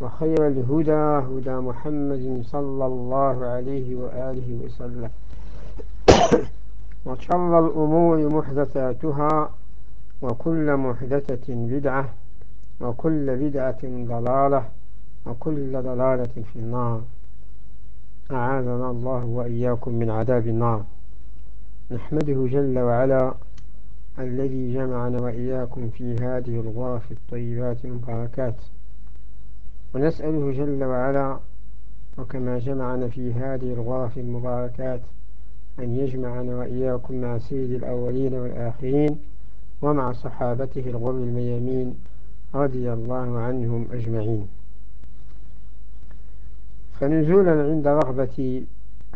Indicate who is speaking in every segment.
Speaker 1: وخير الهدى هدى محمد صلى الله عليه وآله وسلم. وشر الأمور محدثاتها وكل محدثة بدعة وكل بدعة ضلالة وكل ضلالة في النار. أعاذنا الله وإياكم من عذاب النار. نحمده جل وعلا الذي جمعنا وإياكم في هذه الغرف الطيبات المباركات. ونسأله جل وعلا وكما جمعنا في هذه الغرف المباركات أن يجمعنا وإياكم مع سيد الأولين والآخرين ومع صحابته الغر الميامين رضي الله عنهم أجمعين. فنزولا عند رغبة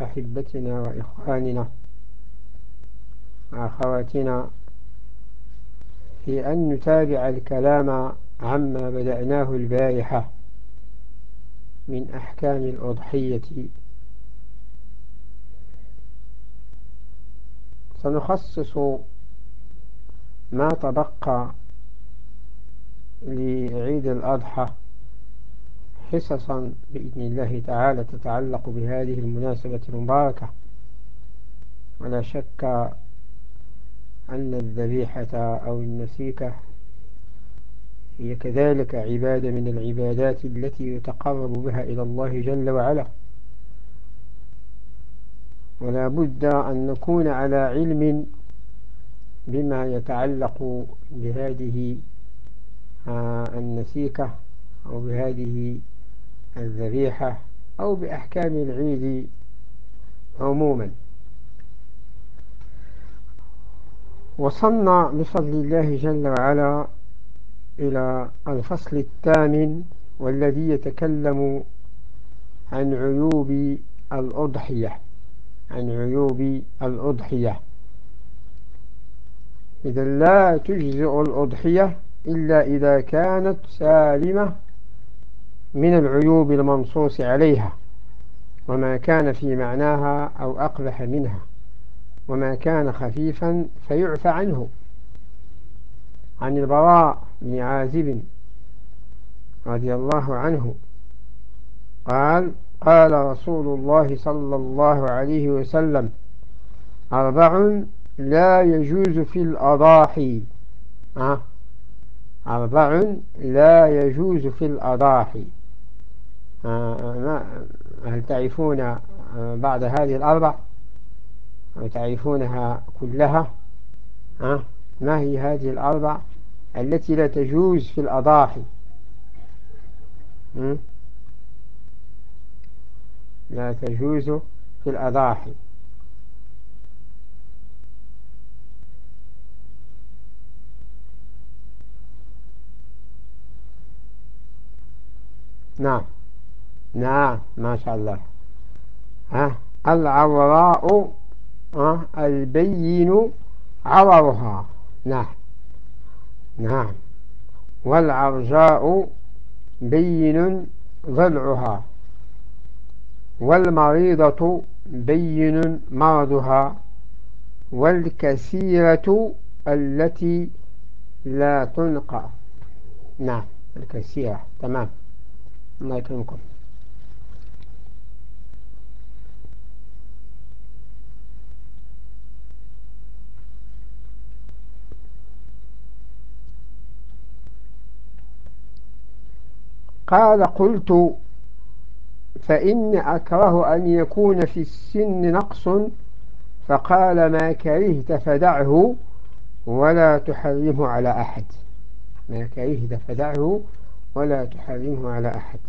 Speaker 1: أحبتنا وإخواننا وأخواتنا في أن نتابع الكلام عما بدأناه البارحة. من أحكام الأضحية. سنخصص ما تبقى لعيد الأضحى حصصا بإذن الله تعالى تتعلق بهذه المناسبة المباركة. ولا شك أن الذبيحة أو النسيكة هي كذلك عبادة من العبادات التي يتقرب بها إلى الله جل وعلا. ولا بد أن نكون على علم بما يتعلق بهذه آه، النسيكة أو بهذه الذبيحة أو بأحكام العيد عموما. وصلنا بفضل الله جل وعلا. إلى الفصل الثامن والذي يتكلم عن عيوب الأضحية. عن عيوب الأضحية. إذا لا تجزئ الأضحية إلا إذا كانت سالمة من العيوب المنصوص عليها وما كان في معناها أو أقبح منها وما كان خفيفا فيعفى عنه. عن البراء بن عازب رضي الله عنه قال قال رسول الله صلى الله عليه وسلم أربع لا يجوز في الأضاحي؟ أربع لا يجوز في الأضاحي. أه هل تعرفون آه، بعد هذه الأربع؟ تعرفونها كلها؟ ما هي هذه الأربع؟ التي لا تجوز في الأضاحي. لا تجوز في الأضاحي. نعم. نعم ما شاء الله. ها؟ العوراء البين عورها نعم. نعم. والعرجاء بين ضلعها والمريضة بين مرضها والكثيرة التي لا تنقى. نعم الكثيرة. تمام. الله يكرمكم. قال قلت فإني أكره أن يكون في السن نقص فقال ما كرهت فدعه ولا تحرمه على أحد. ما كرهت فدعه ولا تحرمه على أحد.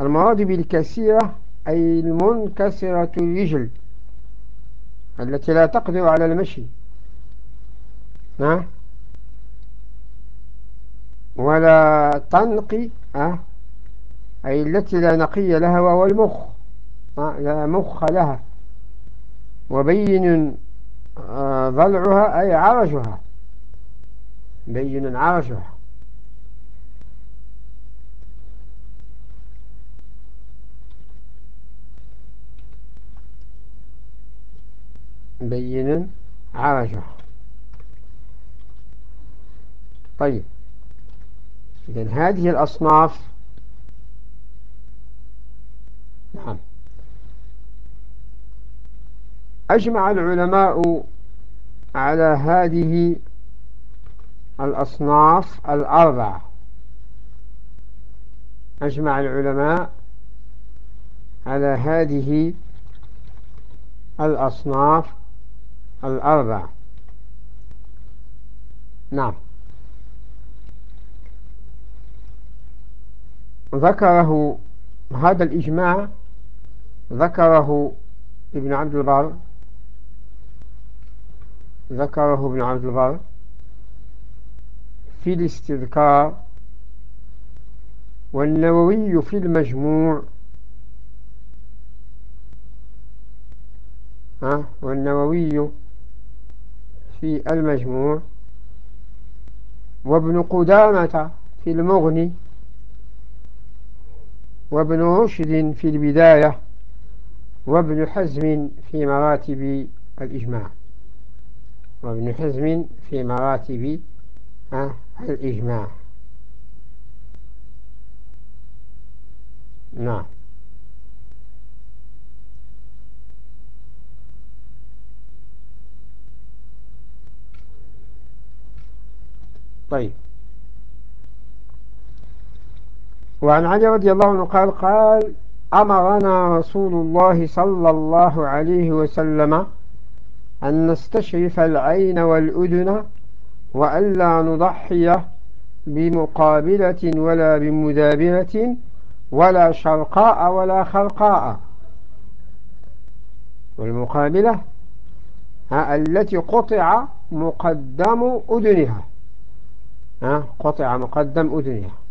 Speaker 1: المراد بالكثيرة أي المنكسرة الرجل التي لا تقدر على المشي. ها؟ ولا تنقي ها أي التي لا نقي لها وهو المخ لا مخ لها. وبين آه، ضلعها أي عرجها بين عرجها بين عرجها طيب. إذن هذه الأصناف نعم. أجمع العلماء على هذه الأصناف الأربعة. أجمع العلماء على هذه الأصناف الأربعة. نعم. ذكره هذا الإجماع ذكره ابن عبد البر ذكره ابن عبد البر في الاستذكار والنووي في المجموع. ها؟ والنووي في المجموع. وابن قدامة في المغني. وابن رشد في البداية وابن حزم في مراتب الإجماع. وابن حزم في مراتب الإجماع. نعم. طيب. وعن علي رضي الله عنه قال قال أمرنا رسول الله صلى الله عليه وسلم أن نستشرف العين والأذن وألا نضحي بمقابلة ولا بمدابرة ولا شرقاء ولا خرقاء. والمقابلة التي قطع مقدم أذنها قطع مقدم أذنها.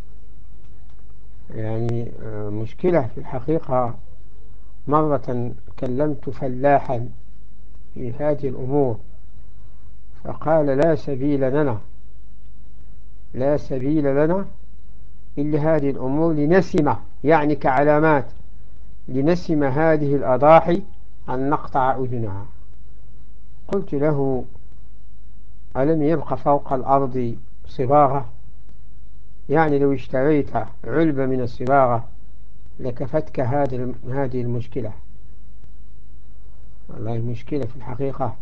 Speaker 1: يعني آه، مشكلة في الحقيقة. مرة كلمت فلاحا في هذه الأمور فقال لا سبيل لنا لا سبيل لنا إلا هذه الأمور لنسمة يعني كعلامات لنسم هذه الأضاحي أن نقطع أذنها. قلت له ألم يبق فوق الأرض صباغة يعني لو اشتريت علبة من الصباغة لكفتك هذه المشكلة. والله المشكلة في الحقيقة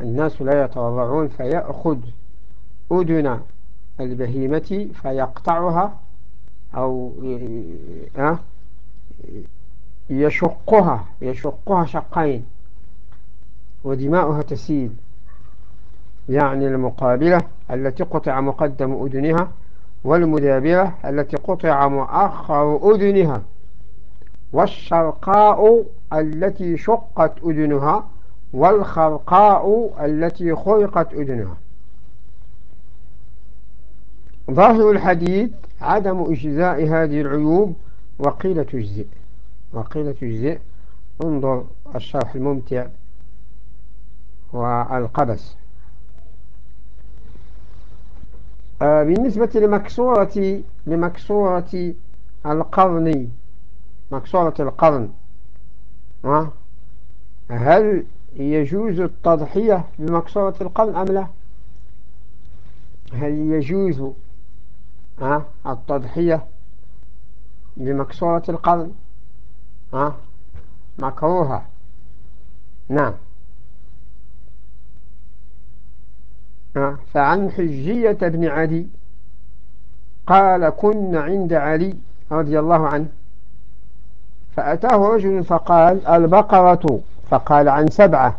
Speaker 1: الناس لا يتورعون فيأخذ أذن البهيمة فيقطعها أو يشقها يشقها شقين ودماؤها تسيل. يعني المقابلة التي قطع مقدم أذنها والمدابرة التي قطع مؤخر أذنها والشرقاء التي شقت أذنها والخرقاء التي خرقت أذنها. ظاهر الحديث عدم إجزاء هذه العيوب وقيل تجزئ. وقيل تجزئ. انظر الشرح الممتع والقبس آه، بالنسبة لمكسورة لمكسورة القرن مكسورة القرن هل يجوز التضحية بمكسورة القلم أم لا؟ هل يجوز التضحية بمكسورة القلم مكروهة. نعم. فعن حجية بن علي قال كن عند علي رضي الله عنه. فأتاه رجل فقال البقرة فقال عن سبعة.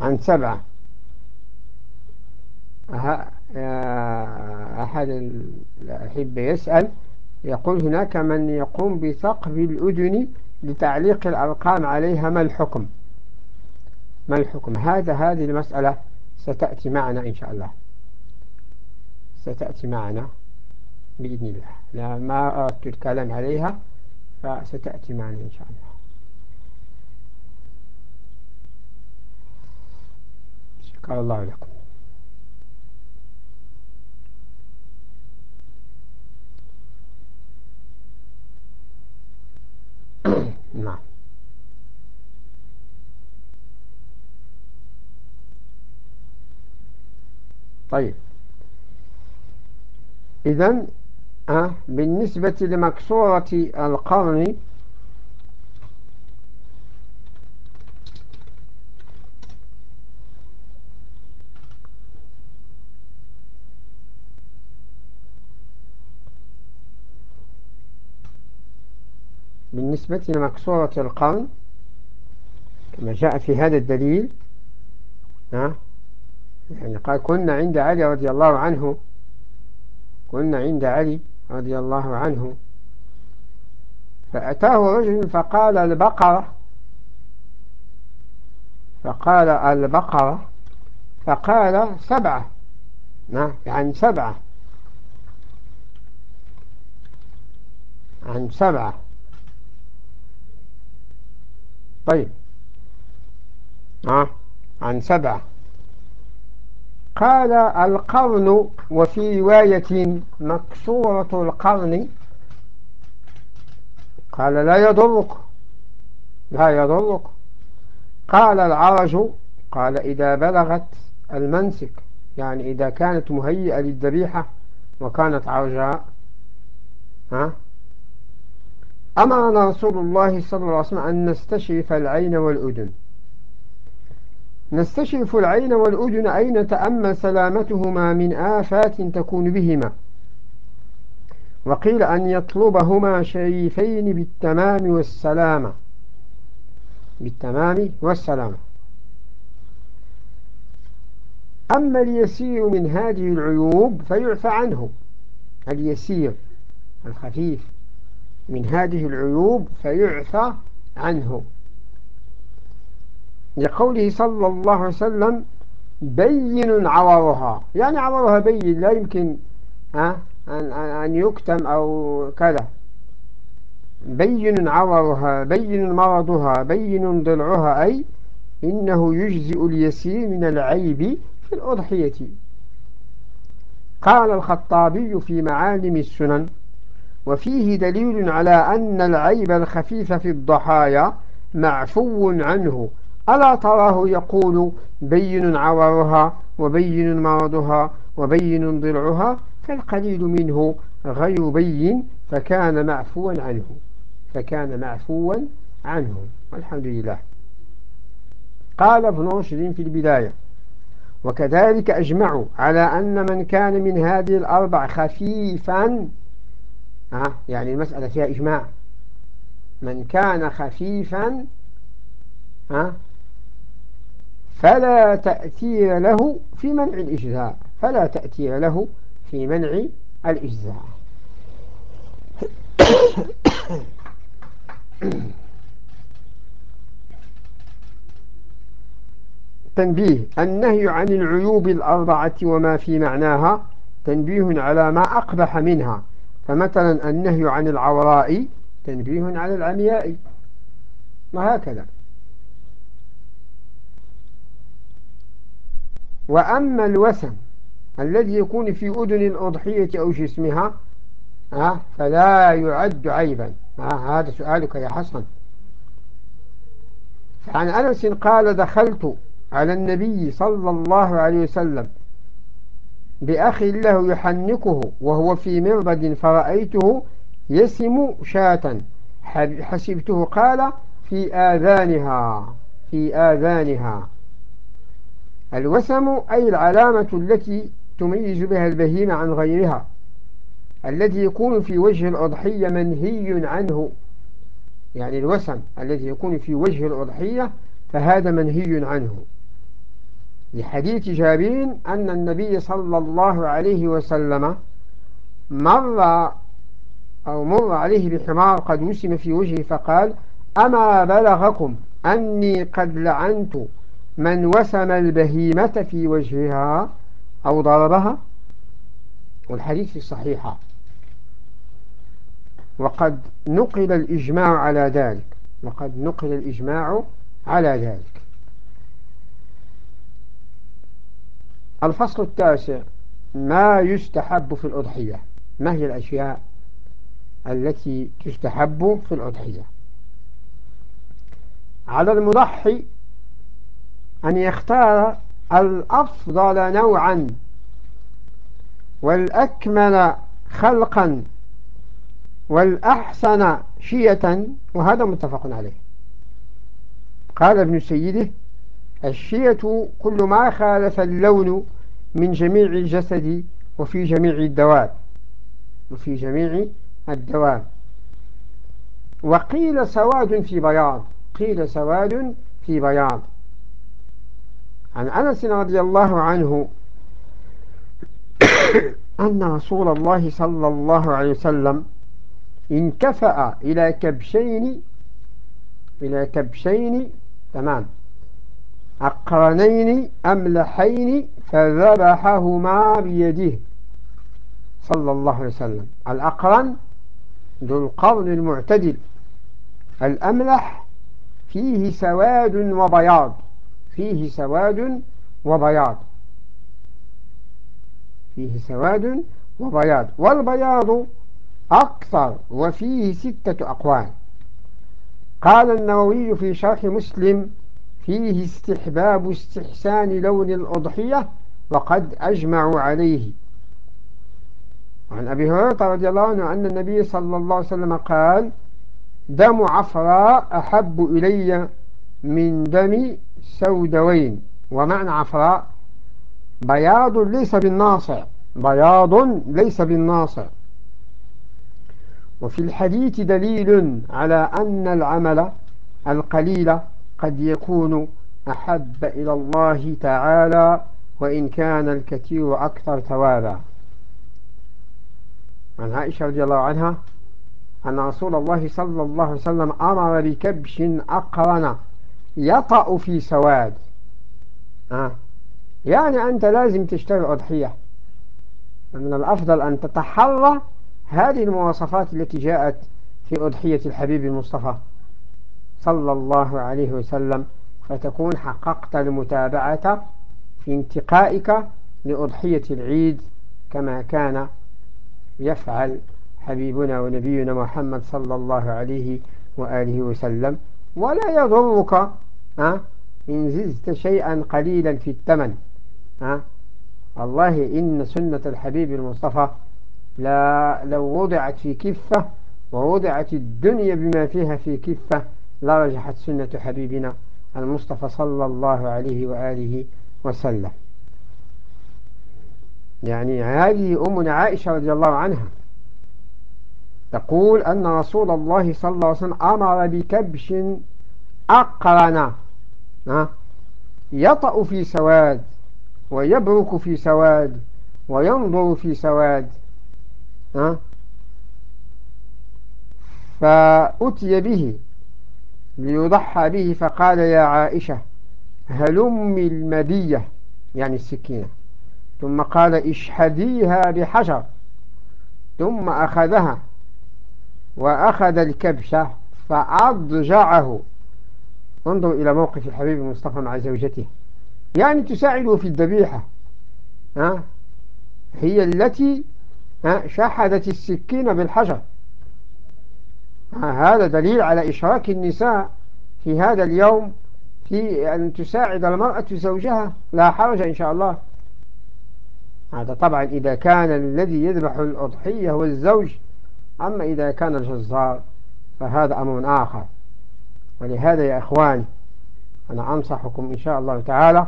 Speaker 1: عن سبعة. أحد الأحبة يسأل يقول هناك من يقوم بثقب الأذن لتعليق الأرقام عليها ما الحكم؟ ما الحكم؟ هذا هذه المسألة ستأتي معنا إن شاء الله. ستأتي معنا بإذن الله. لا ما أردت الكلام عليها فستأتي معنا إن شاء الله. شكرا الله لكم. نعم. طيب. إذن أه بالنسبة لمكسورة القرن بالنسبة لمكسورة القرن كما جاء في هذا الدليل ها يعني قال كنا عند علي رضي الله عنه كنا عند علي رضي الله عنه. فأتاه رجل فقال البقرة. فقال البقرة. فقال سبعة. نعم يعني سبعة. عن سبعة. طيب. ها عن سبعة. قال القرن وفي رواية مكسورة القرن. قال لا يضرك لا يضرك. قال العرج قال إذا بلغت المنسك يعني إذا كانت مهيئة للذبيحة وكانت عرجاء. ها؟ أمرنا رسول الله صلى الله عليه وسلم أن نستشرف العين والأذن. نستشرف العين والأذن أي نتأمل سلامتهما من آفات تكون بهما. وقيل أن يطلبهما شريفين بالتمام والسلامة. بالتمام والسلامة. أما اليسير من هذه العيوب فيعفى عنه. اليسير الخفيف من هذه العيوب فيعفى عنه. لقوله صلى الله عليه وسلم بين عورها يعني عورها بين لا يمكن أن, أن يكتم أو كذا. بين عورها بين مرضها بين ضلعها أي إنه يجزئ اليسير من العيب في الأضحية. قال الخطابي في معالم السنن وفيه دليل على أن العيب الخفيف في الضحايا معفو عنه ألا تراه يقول بين عورها وبين مرضها وبين ضلعها فالقليل منه غير بين فكان معفوا عنه فكان معفوا عنه والحمد لله. قال ابن رشد في البداية وكذلك أجمعوا على أن من كان من هذه الأربع خفيفا ها يعني المسألة فيها إجماع. من كان خفيفا ها فلا تأثير له في منع الإجزاء. فلا تأثير له في منع الإجزاء. تنبيه النهي عن العيوب الأربعة وما في معناها. تنبيه على ما أقبح منها. فمثلا النهي عن العوراء تنبيه على العمياء. وهكذا وأما الوسم الذي يكون في أذن الأضحية أو جسمها فلا يعد عيبا. هذا سؤالك يا حسن. عن أنس قال دخلت على النبي صلى الله عليه وسلم بأخ له يحنكه وهو في مربد فرأيته يسم شاة حسبته قال في آذانها في آذانها. الوسم أي العلامة التي تميز بها البهيمة عن غيرها الذي يكون في وجه الأضحية منهي عنه. يعني الوسم الذي يكون في وجه الأضحية فهذا منهي عنه. لحديث جابين أن النبي صلى الله عليه وسلم مر أو مر عليه بحمار قد وسم في وجهه فقال أما بلغكم أني قد لعنت من وسم البهيمة في وجهها أو ضربها والحديث الصحيحة وقد نقل الإجماع على ذلك. وقد نقل الإجماع على ذلك. الفصل التاسع ما يستحب في الأضحية. ما هي الأشياء التي تستحب في الأضحية؟ على المضحي أن يختار الأفضل نوعا والأكمل خلقا والأحسن شية وهذا متفق عليه. قال ابن سيده الشية كل ما خالف اللون من جميع الجسد وفي جميع الدواب وفي جميع الدواب. وقيل سواد في بياض قيل سواد في بياض. عن أنس رضي الله عنه أن رسول الله صلى الله عليه وسلم انكفأ إلى كبشين إلى كبشين تمام أقرنين أملحين فذبحهما بيده صلى الله عليه وسلم. الأقرن ذو القرن المعتدل الأملح فيه سواد وبياض. فيه سواد وبياض. فيه سواد وبياض. والبياض أكثر وفيه ستة أقوال. قال النووي في شرح مسلم فيه استحباب استحسان لون الأضحية وقد أجمعوا عليه. عن أبي هريرة رضي الله عنه أن النبي صلى الله عليه وسلم قال دم عفراء أحب إلي من دم سودوين ومعنى عفراء بياض ليس بالناصع. بياض ليس بالناصع. وفي الحديث دليل على أن العمل القليل قد يكون أحب إلى الله تعالى وإن كان الكثير أكثر ثوابا عن عائشة رضي الله عنها أن رسول الله صلى الله عليه وسلم أمر بكبش أقرن. يطأ في سواد. آه. يعني أنت لازم تشتري أضحية. من الأفضل أن تتحرى هذه المواصفات التي جاءت في أضحية الحبيب المصطفى صلى الله عليه وسلم فتكون حققت المتابعة في انتقائك لأضحية العيد كما كان يفعل حبيبنا ونبينا محمد صلى الله عليه وآله وسلم. ولا يضرك إن زدت شيئا قليلا في الثمن الله إن سنة الحبيب المصطفى لا لو وضعت في كفة ووضعت الدنيا بما فيها في كفة لرجحت سنة حبيبنا المصطفى صلى الله عليه وآله وسلم. يعني هذه أمنا عائشة رضي الله عنها تقول أن رسول الله صلى الله عليه وسلم أمر بكبش أقرن يطأ في سواد ويبرك في سواد وينظر في سواد فأتي به ليضحى به فقال يا عائشة هلم المدية يعني السكينة. ثم قال اشحديها بحجر. ثم أخذها وأخذ الكبشة فأضجعه. انظر إلى موقف الحبيب المصطفى مع زوجته. يعني تساعده في الذبيحة ها؟ هي التي شحذت السكين بالحجر. هذا دليل على إشراك النساء في هذا اليوم في أن تساعد المرأة زوجها. لا حرج إن شاء الله. هذا طبعا إذا كان الذي يذبح الأضحية هو الزوج أما إذا كان الجزار فهذا أمر آخر. ولهذا يا إخواني أنا أنصحكم إن شاء الله تعالى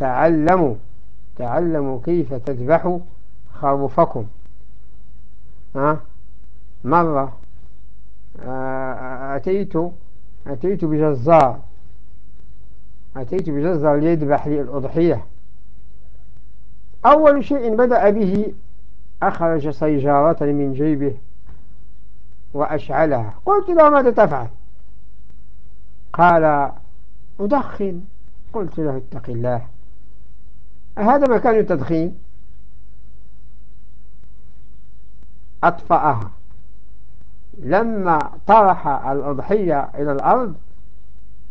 Speaker 1: تعلموا تعلموا كيف تذبحوا خروفكم. ها؟ مرة آه، أتيت أتيت بجزار أتيت بجزار ليذبح لي الأضحية. أول شيء بدأ به أخرج سيجارة من جيبه وأشعلها. قلت له ماذا تفعل؟ قال أدخن. قلت له اتق الله. هذا مكان التدخين أطفأها. لما طرح الأضحية إلى الأرض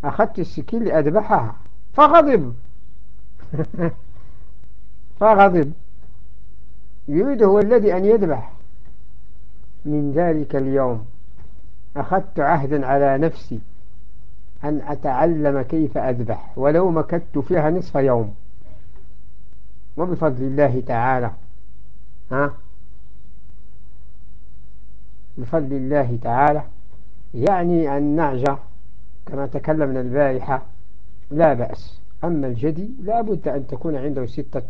Speaker 1: أخذت السكين لأذبحها. فغضب. فغضب. يريد هو الذي أن يذبح. من ذلك اليوم أخذت عهدا على نفسي. أن أتعلم كيف أذبح ولو مكدت فيها نصف يوم. وبفضل الله تعالى ها؟ بفضل الله تعالى يعني النعجة كما تكلمنا البارحة لا بأس. أما الجدي لا بد أن تكون عنده ستة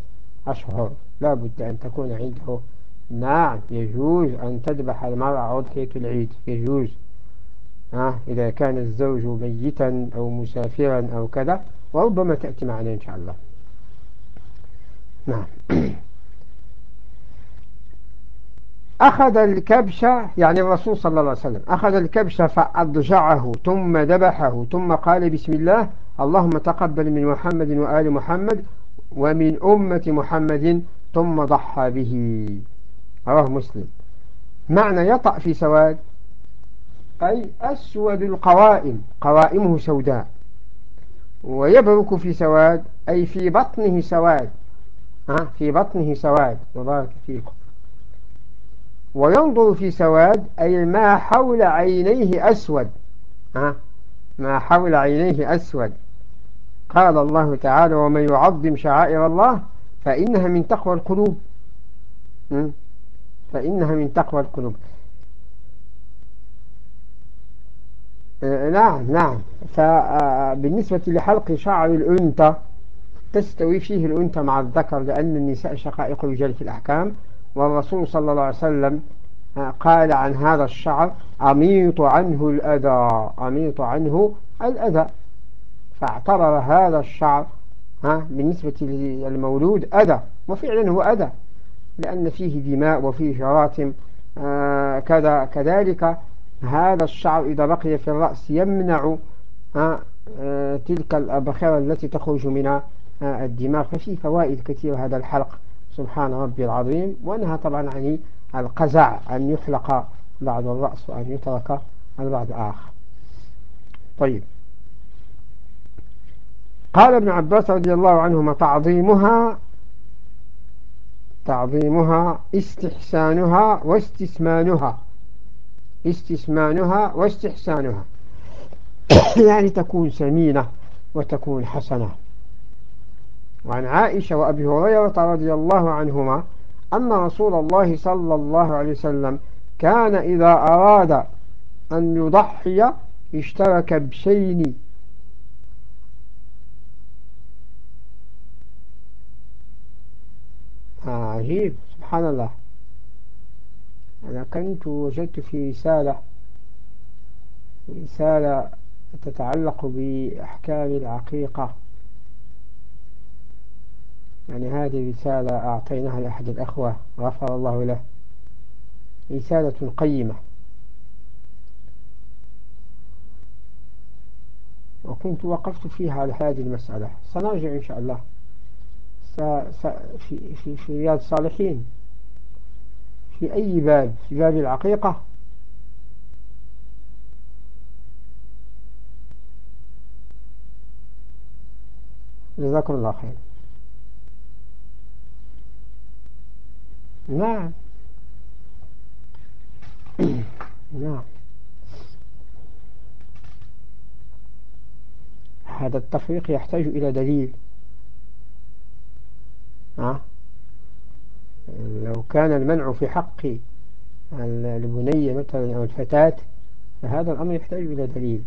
Speaker 1: أشهر. لا بد أن تكون عنده نعم يجوز أن تذبح المرأة أضحية العيد يجوز. إذا كان الزوج ميتا أو مسافرا أو كذا وربما تأتي معنا إن شاء الله. نعم. أخذ الكبش يعني الرسول صلى الله عليه وسلم أخذ الكبش فأضجعه ثم ذبحه ثم قال بسم الله اللهم تقبل من محمد وآل محمد ومن أمة محمد ثم ضحى به. رواه مسلم. معنى يطأ في سواد أي أسود القوائم قوائمه سوداء. ويبرك في سواد أي في بطنه سواد. ها في بطنه سواد. وبارك فيكم. وينظر في سواد أي ما حول عينيه أسود. ها ما حول عينيه أسود. قال الله تعالى ومن يعظم شعائر الله فإنها من تقوى القلوب. فإنها من تقوى القلوب. نعم نعم. فبالنسبة لحلق شعر الأنثى تستوي فيه الأنثى مع الذكر لأن النساء شقائق الرجال في الأحكام. والرسول صلى الله عليه وسلم آه، قال عن هذا الشعر أميط عنه الأذى أميط عنه الأذى. فاعتبر هذا الشعر ها بالنسبة للمولود أذى. وفعلا هو أذى لأن فيه دماء وفيه جراثم آه كذا كذلك هذا الشعر إذا بقي في الرأس يمنع آه آه تلك الأبخرة التي تخرج من آه الدماغ ففي فوائد كثيرة هذا الحلق. سبحان ربي العظيم. وأنها طبعا عن القزع أن يحلق بعض الرأس وأن يترك البعض آخر. طيب. قال ابن عباس رضي الله عنهما تعظيمها تعظيمها استحسانها واستثمانها. استثمانها واستحسانها. يعني تكون سمينة وتكون حسنة. وعن عائشة وأبي هريرة رضي الله عنهما أن رسول الله صلى الله عليه وسلم كان إذا أراد أن يضحي اشترك بشين عجيب سبحان الله. أنا كنت وجدت في رسالة رسالة تتعلق بأحكام العقيقة يعني هذه رسالة أعطيناها لأحد الأخوة غفر الله له. رسالة قيمة. وكنت وقفت فيها على هذه المسألة. سنرجع إن شاء الله. في, في, رياض الصالحين. في أي باب؟ في باب العقيقة؟ جزاكم الله خير. نعم. نعم. هذا التفريق يحتاج إلى دليل. ها؟ لو كان المنع في حق البنية مثلا أو الفتاة فهذا الأمر يحتاج إلى دليل.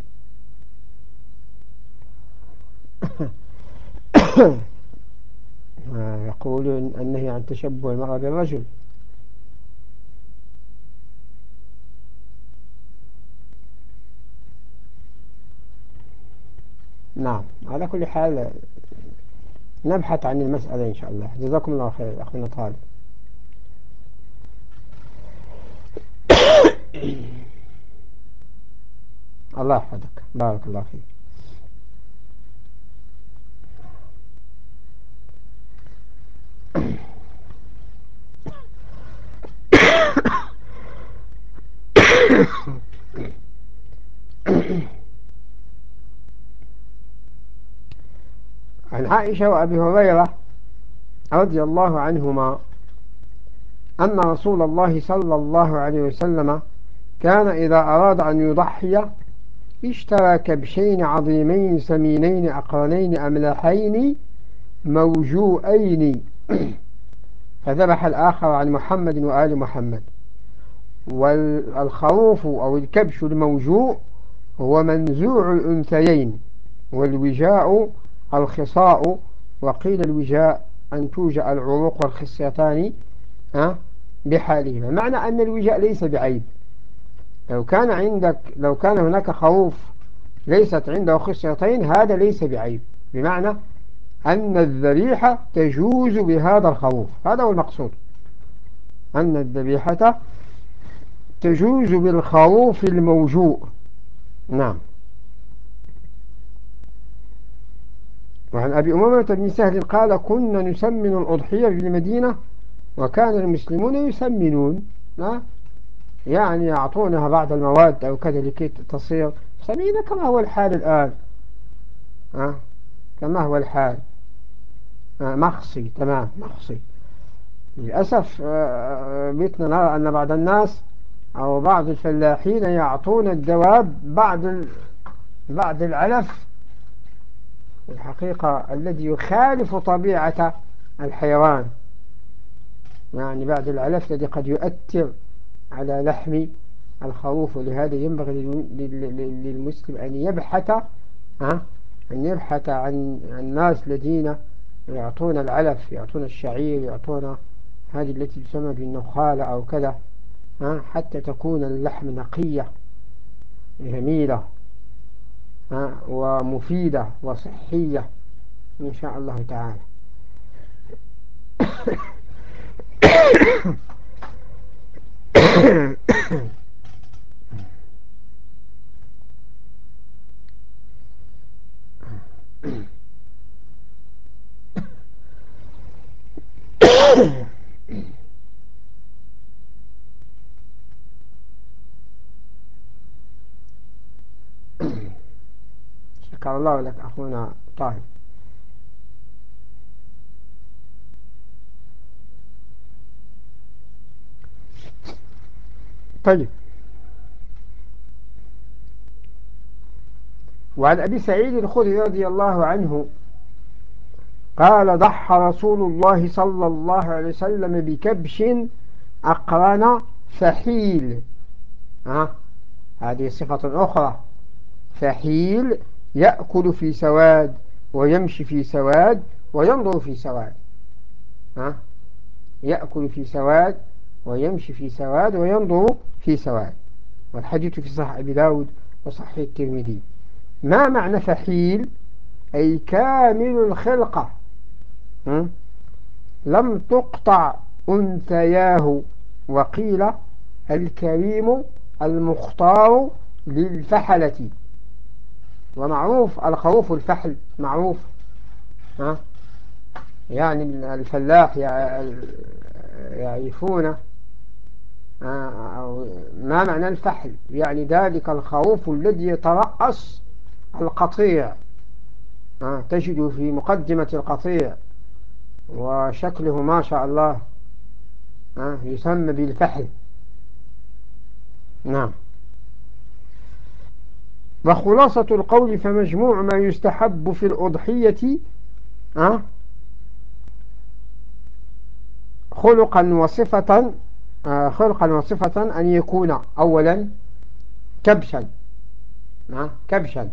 Speaker 1: يقول النهي عن تشبه المرأة بالرجل. نعم على كل حال نبحث عن المسألة إن شاء الله. جزاكم الله خير أخونا طالب الله يحفظك. بارك الله فيك. عن عائشة وأبي هريرة رضي الله عنهما أن رسول الله صلى الله عليه وسلم كان إذا أراد أن يضحي اشترى كبشين عظيمين سمينين أقرنين أملحين موجوئين فذبح الآخر عن محمد وآل محمد. والخروف أو الكبش الموجوء هو منزوع الأنثيين والوجاء الخصاء. وقيل الوجاء أن توجأ العروق والخصيتان بحالهما. معنى أن الوجاء ليس بعيب. لو كان عندك لو كان هناك خوف ليست عنده خصيتين هذا ليس بعيب. بمعنى أن الذبيحة تجوز بهذا الخروف هذا هو المقصود. أن الذبيحة تجوز بالخروف الموجوء نعم. وعن أبي أمامة بن سهل قال كنا نسمن الأضحية في المدينة وكان المسلمون يسمنون. يعني يعطونها بعض المواد أو كذا لكي تصير. سمينة كما هو الحال الآن. ها؟ كما هو الحال. مخصي تمام مخصي. للأسف بيتنا نرى أن بعض الناس أو بعض الفلاحين يعطون الدواب بعد بعد العلف الحقيقة الذي يخالف طبيعة الحيوان. يعني بعد العلف الذي قد يؤثر على لحم الخروف ولهذا ينبغي للمسلم أن يبحث أن يبحث عن الناس الذين يعطون العلف يعطون الشعير يعطون هذه التي تسمى بالنخالة أو كذا حتى تكون اللحم نقية جميلة ومفيدة وصحية إن شاء الله تعالى. شكر الله لك أخونا طاهر. طيب. وعن أبي سعيد الخدري رضي الله عنه قال ضحى رسول الله صلى الله عليه وسلم بكبش أقرن فحيل. ها؟ هذه صفة أخرى. فحيل يأكل في سواد ويمشي في سواد وينظر في سواد. ها؟ يأكل في سواد ويمشي في سواد وينظر في سواد. والحديث في صحيح أبي داود وصحيح الترمذي. ما معنى فحيل؟ أي كامل الخلقة لم تقطع أنثياه. وقيل الكريم المختار للفحلة. ومعروف الخروف الفحل معروف. ها؟ يعني الفلاح يعرفون ما معنى الفحل؟ يعني ذلك الخروف الذي يترأس القطيع. تجد في مقدمة القطيع وشكله ما شاء الله يسمى بالفحل. نعم. وخلاصة القول فمجموع ما يستحب في الأضحية خلقا وصفة آه، خلقا وصفة أن يكون أولا كبشا. كبشا.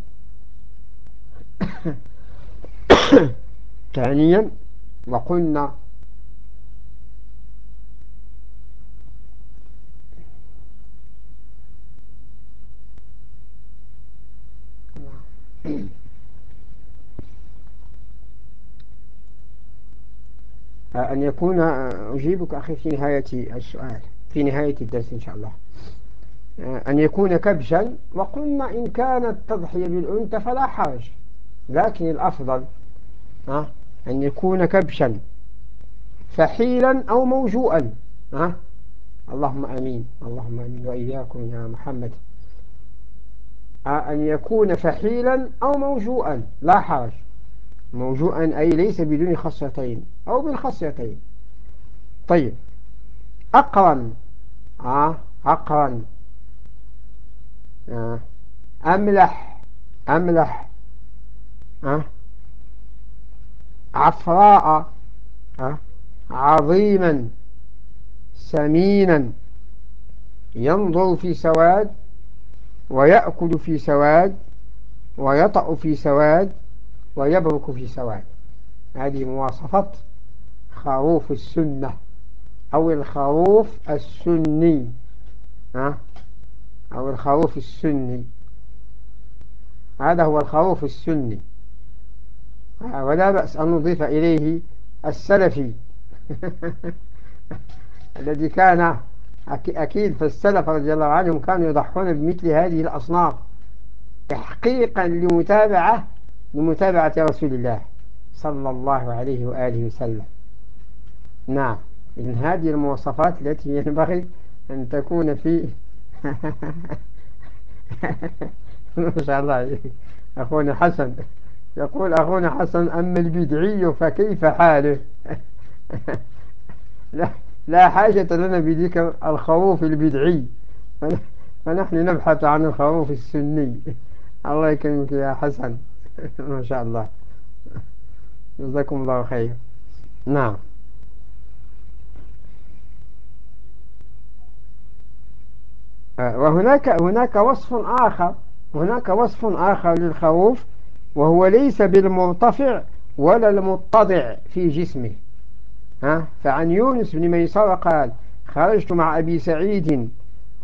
Speaker 1: ثانيا وقلنا أن يكون أجيبك أخي في نهاية السؤال في نهاية الدرس إن شاء الله. أن يكون كبشا وقلنا إن كانت تضحية بالأنثى فلا حرج. لكن الأفضل أن يكون كبشا فحيلا أو موجوءا اللهم أمين اللهم أمين. وإياكم يا محمد. أن يكون فحيلا أو موجوءا لا حرج. موجوءا أي ليس بدون خصيتين أو بالخصيتين طيب. أقرن. آه أقرن. آه. أملح. أملح. آه. عفراء. آه. عظيما. سمينا. ينظر في سواد ويأكل في سواد ويطأ في سواد. ويبرك في سواد هذه مواصفة خروف السنة أو الخروف السني. ها؟ أو الخروف السني. هذا هو الخروف السني. ولا بأس أن نضيف إليه السلفي. الذي كان أكيد فالسلف رضي الله عنهم كانوا يضحون بمثل هذه الأصناف تحقيقا لمتابعة لمتابعة رسول الله صلى الله عليه وآله وسلم. نعم إن هذه المواصفات التي ينبغي أن تكون في ما شاء الله. أخونا حسن يقول أخونا حسن أما البدعي فكيف حاله؟ لا, لا حاجة لنا بذيك الخروف البدعي. فنحن نبحث عن الخروف السني. الله يكرمك يا حسن. ما شاء الله. جزاكم الله خير. نعم. آه، وهناك هناك وصف آخر هناك وصف آخر للخروف وهو ليس بالمرتفع ولا المتضع في جسمه. ها؟ فعن يونس بن ميسر قال خرجت مع أبي سعيد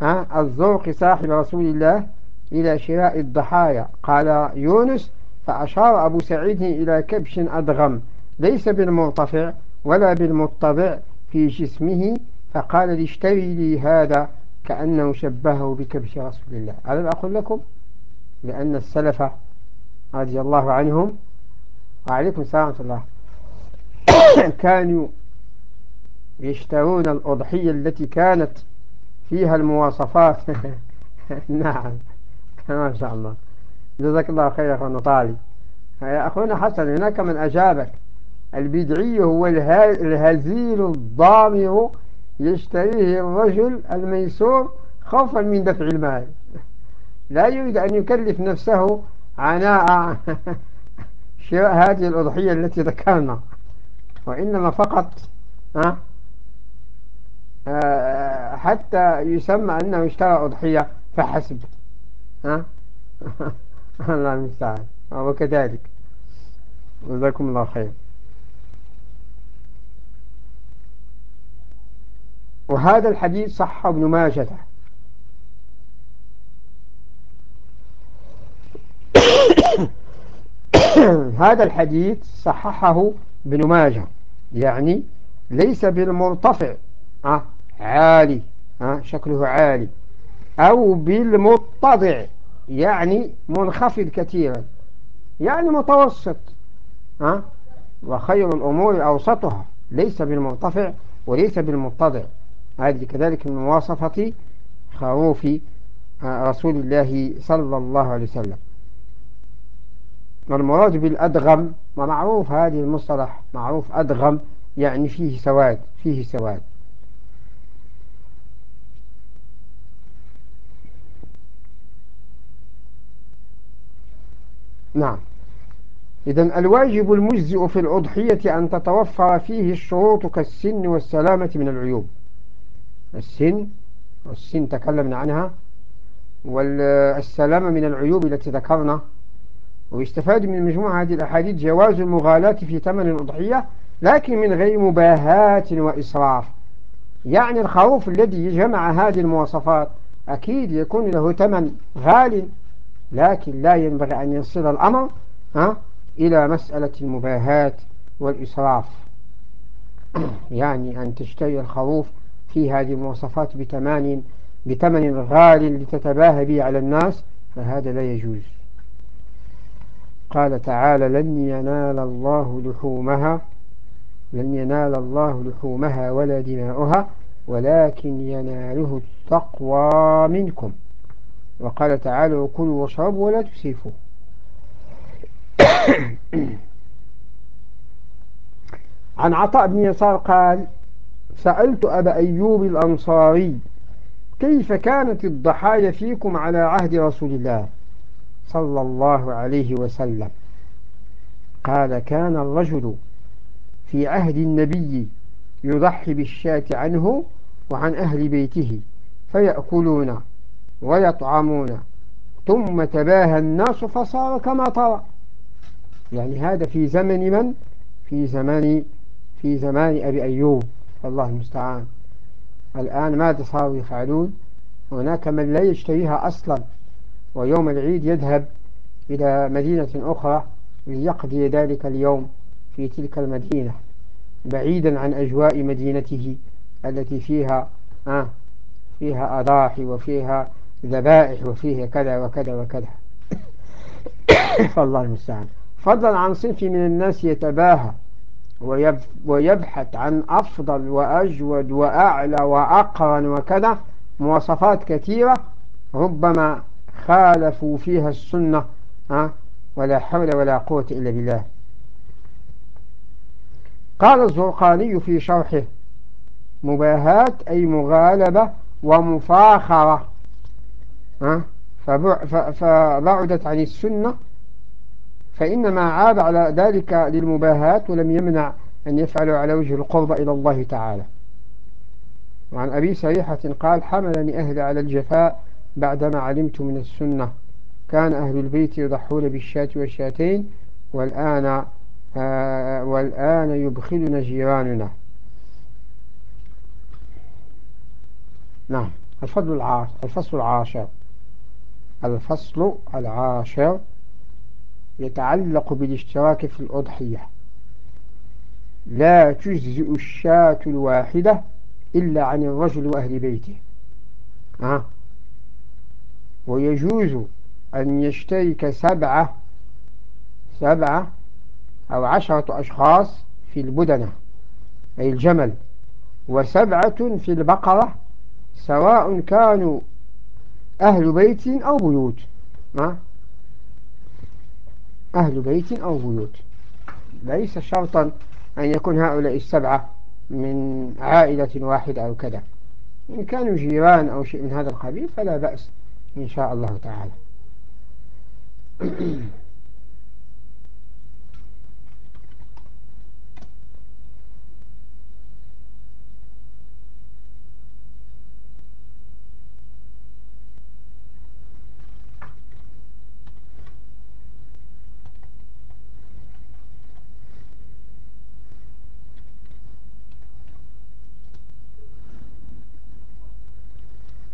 Speaker 1: ها؟ الزوق صاحب رسول الله إلى شراء الضحايا. قال يونس فأشار أبو سعيد إلى كبش أدغم ليس بالمرتفع ولا بالمطبع في جسمه فقال لي اشتري لي هذا كأنه شبهه بكبش رسول الله. ألم أقول لكم؟ لأن السلف رضي الله عنهم وعليكم السلام ورحمة الله. كانوا يشترون الأضحية التي كانت فيها المواصفات. نعم ما شاء الله. جزاك الله خير يا أخونا طالب يا أخونا حسن هناك من أجابك. البدعي هو الهزيل الضامر يشتريه الرجل الميسور خوفا من دفع المال. لا يريد أن يكلف نفسه عناء شراء هذه الأضحية التي ذكرنا. وإنما فقط آه، حتى يسمى أنه اشترى أضحية فحسب ها؟ الله المستعان وكذلك. جزاكم الله خير. وهذا الحديث صح ابن ماجة. هذا الحديث صححه ابن ماجة. يعني ليس بالمرتفع. آه عالي. آه شكله عالي. أو بالمتضع. يعني منخفض كثيرا يعني متوسط ها؟ وخير الأمور أوسطها ليس بالمرتفع وليس بالمتضع. هذه كذلك من مواصفة خروف آه، رسول الله صلى الله عليه وسلم. والمراد بالأدغم ومعروف هذه المصطلح معروف أدغم يعني فيه سواد فيه سواد. نعم. إذا الواجب المجزئ في الأضحية أن تتوفر فيه الشروط كالسن والسلامة من العيوب. السن والسن تكلمنا عنها والسلامة من العيوب التي ذكرنا. ويستفاد من مجموعة هذه الأحاديث جواز المغالاة في ثمن الأضحية لكن من غير مباهات وإسراف. يعني الخروف الذي جمع هذه المواصفات أكيد يكون له ثمن غال لكن لا ينبغي أن يصل الأمر ها إلى مسألة المباهات والإسراف. يعني أن تشتري الخروف في هذه المواصفات بثمان بثمن غال لتتباهى به على الناس فهذا لا يجوز. قال تعالى لن ينال الله لحومها لن ينال الله لحومها ولا دماؤها ولكن يناله التقوى منكم. وقال تعالى وكلوا واشربوا ولا تسيفوا. عن عطاء بن يسار قال سألت أبا أيوب الأنصاري كيف كانت الضحايا فيكم على عهد رسول الله صلى الله عليه وسلم؟ قال كان الرجل في عهد النبي يضحي بالشاة عنه وعن أهل بيته فيأكلون. ويطعمون. ثم تباهى الناس فصار كما ترى يعني هذا في زمن من؟ في زمان في زمان أبي أيوب. الله المستعان. الآن ماذا صاروا يفعلون؟ هناك من لا يشتريها أصلا ويوم العيد يذهب إلى مدينة أخرى ليقضي ذلك اليوم في تلك المدينة بعيدا عن أجواء مدينته التي فيها آه فيها أضاحي وفيها ذبائح وفيها كذا وكذا وكذا فالله المستعان فضلا عن صنف من الناس يتباهى ويبحث عن أفضل وأجود وأعلى وأقرن وكذا مواصفات كثيرة ربما خالفوا فيها السنة؟ ولا حول ولا قوة إلا بالله قال الزرقاني في شرحه مباهات أي مغالبة ومفاخرة؟ فبعدت عن السنة فإنما عاب على ذلك للمباهات ولم يمنع أن يفعلوا على وجه القرب إلى الله تعالى. وعن أبي سريحة قال حملني أهل على الجفاء بعدما علمت من السنة. كان أهل البيت يضحون بالشاة والشاتين والآن آه والآن يبخلنا جيراننا. نعم. الفصل العاشر الفصل العاشر. الفصل العاشر يتعلق بالاشتراك في الأضحية لا تجزئ الشاة الواحدة إلا عن الرجل وأهل بيته أه؟ ويجوز أن يشترك سبعة سبعة أو عشرة أشخاص في البدنة أي الجمل وسبعة في البقرة سواء كانوا أهل بيت أو بيوت. أه؟ أهل بيت أو بيوت. ليس شرطا أن يكون هؤلاء السبعة من عائلة واحدة أو كذا. إن كانوا جيران أو شيء من هذا القبيل فلا بأس إن شاء الله تعالى.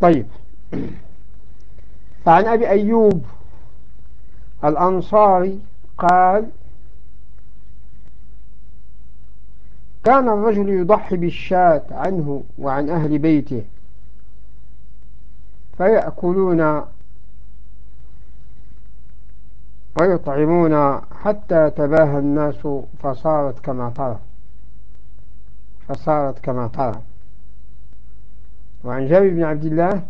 Speaker 1: طيب. فعن أبي أيوب الأنصاري قال كان الرجل يضحي بالشاة عنه وعن أهل بيته فيأكلون ويطعمون حتى تباهى الناس فصارت كما ترى فصارت كما ترى. وعن جابر بن عبد الله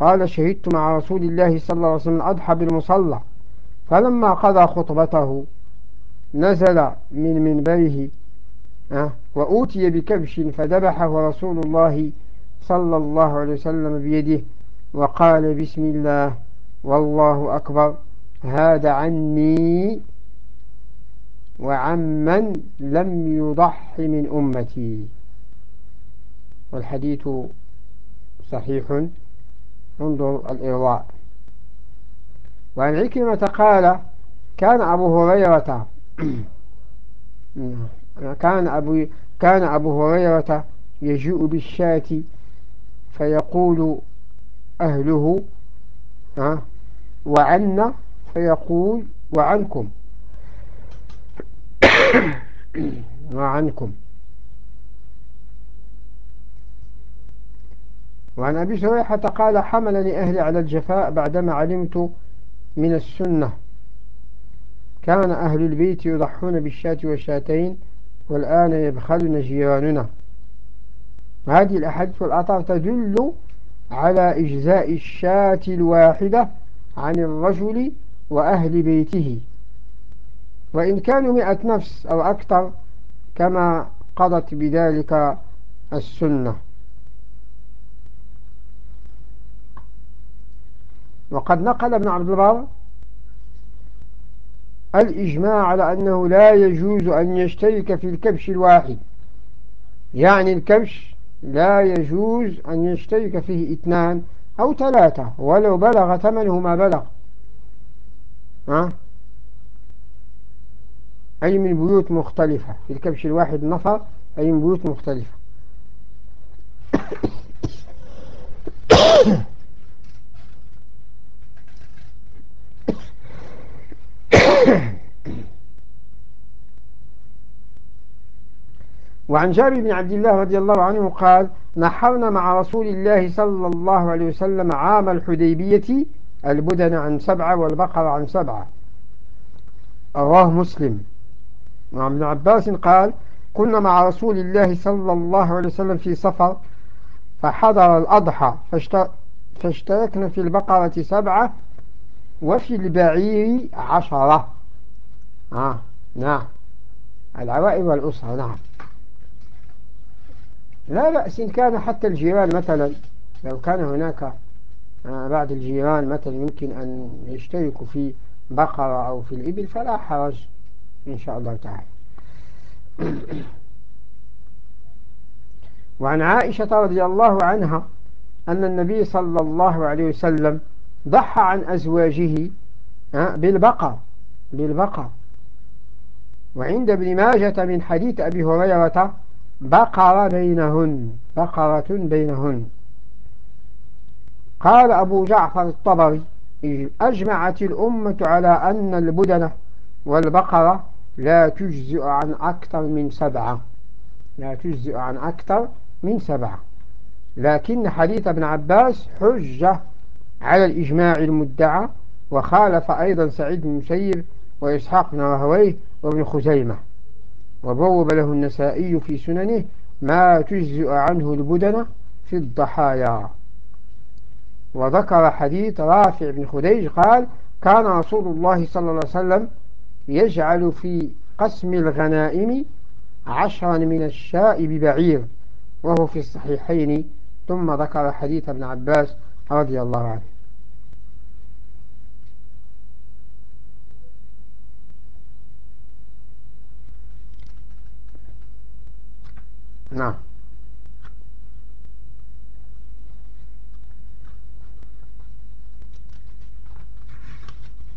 Speaker 1: قال شهدت مع رسول الله صلى الله عليه وسلم أضحى بالمصلى فلما قضى خطبته نزل من منبره وأوتي بكبش فذبحه رسول الله صلى الله عليه وسلم بيده وقال بسم الله والله أكبر هذا عني وعمن لم يضح من أمتي. والحديث صحيح. انظر الإرواء وعن عكرمة قال كان أبو هريرة كان أبو كان أبو هريرة يجيء بالشاة فيقول أهله وعنا فيقول وعنكم. وعنكم. وعن أبي شريحة قال حملني أهلي على الجفاء بعدما علمت من السنة. كان أهل البيت يضحون بالشاة والشاتين والآن يبخلن جيراننا. هذه الأحاديث والآثار تدل على إجزاء الشاة الواحدة عن الرجل وأهل بيته. وإن كانوا مئة نفس أو أكثر كما قضت بذلك السنة. وقد نقل ابن عبد البر الإجماع على أنه لا يجوز أن يشترك في الكبش الواحد. يعني الكبش لا يجوز أن يشترك فيه اثنان أو ثلاثة ولو بلغ ثمنه ما بلغ؟ أي من بيوت مختلفة. في الكبش الواحد نفر أي من بيوت مختلفة. وعن جابر بن عبد الله رضي الله عنه قال نحرنا مع رسول الله صلى الله عليه وسلم عام الحديبية البدن عن سبعة والبقر عن سبعة. رواه مسلم. وعن ابن عباس قال كنا مع رسول الله صلى الله عليه وسلم في سفر فحضر الأضحى فاشتركنا في البقرة سبعة وفي البعير عشرة. آه نعم. العوائل والأسرة نعم. لا بأس إن كان حتى الجيران مثلا لو كان هناك آه، بعض الجيران مثلا يمكن أن يشتركوا في بقرة أو في الإبل فلا حرج إن شاء الله تعالى. وعن عائشة رضي الله عنها أن النبي صلى الله عليه وسلم ضحى عن أزواجه بالبقر بالبقر. وعند ابن ماجة من حديث أبي هريرة بقر بينهن بقرة بينهن. قال أبو جعفر الطبري أجمعت الأمة على أن البدنة والبقرة لا تجزئ عن أكثر من سبعة. لا تجزئ عن أكثر من سبعة. لكن حديث ابن عباس حجة على الإجماع المدعى وخالف أيضا سعيد بن مسيب وإسحاق بن راهويه وابن خزيمة. وبوب له النسائي في سننه ما تجزئ عنه البدنة في الضحايا. وذكر حديث رافع بن خديج قال كان رسول الله صلى الله عليه وسلم يجعل في قسم الغنائم عشرا من الشاء ببعير وهو في الصحيحين. ثم ذكر حديث ابن عباس رضي الله عنه. نعم.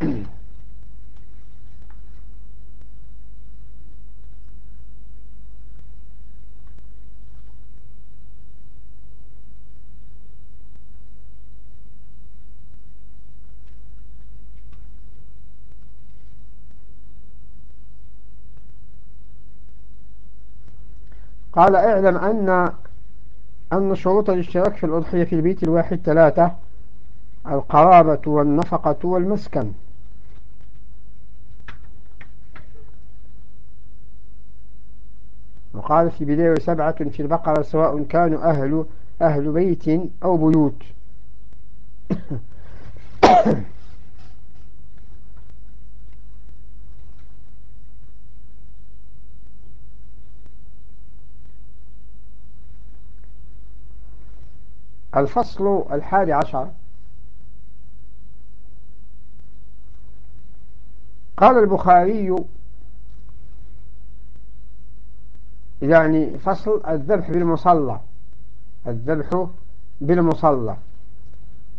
Speaker 1: قال اعلم أن أن شروط الاشتراك في الأضحية في البيت الواحد ثلاثة القرابة والنفقة والمسكن. وقال في بداية سبعة في البقرة سواء كانوا أهل أهل بيت أو بيوت. الفصل الحادي عشر. قال البخاري يعني فصل الذبح بالمصلى الذبح بالمصلى.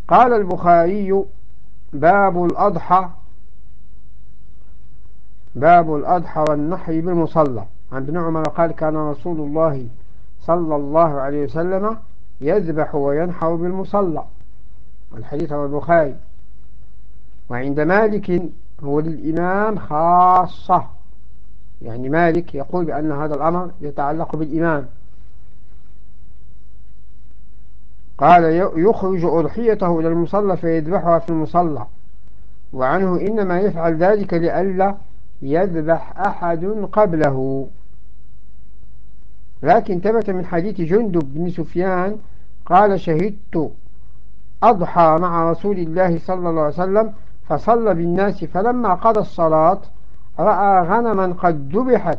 Speaker 1: قال البخاري باب الأضحى باب الأضحى والنحي بالمصلى. عن ابن عمر قال كان رسول الله صلى الله عليه وسلم يذبح وينحر بالمصلى. الحديث هو البخاري. وعند مالك هو للإمام خاصة. يعني مالك يقول بأن هذا الأمر يتعلق بالإمام. قال يخرج أضحيته إلى المصلى فيذبحها في المصلى. وعنه إنما يفعل ذلك لئلا يذبح أحد قبله. لكن ثبت من حديث جندب بن سفيان قال شهدت أضحى مع رسول الله صلى الله عليه وسلم فصلى بالناس فلما قضى الصلاة رأى غنما قد ذبحت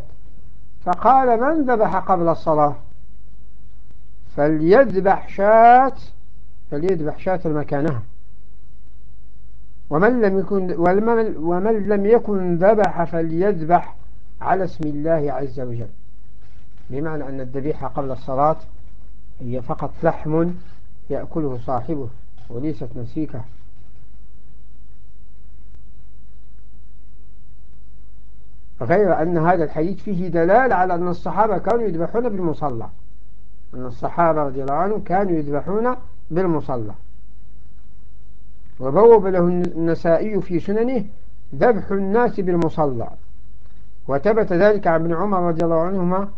Speaker 1: فقال من ذبح قبل الصلاة؟ فليذبح شاة فليذبح شاة مكانها. ومن لم يكن ومن لم يكن ذبح فليذبح على اسم الله عز وجل. بمعنى أن الذبيحة قبل الصلاة هي فقط لحم يأكله صاحبه وليست نسيكة غير أن هذا الحديث فيه دلالة على أن الصحابة كانوا يذبحون بالمصلى. أن الصحابة رضي الله عنهم كانوا يذبحون بالمصلى. وبوب له النسائي في سننه ذبح الناس بالمصلى. وثبت ذلك عن ابن عمر رضي الله عنهما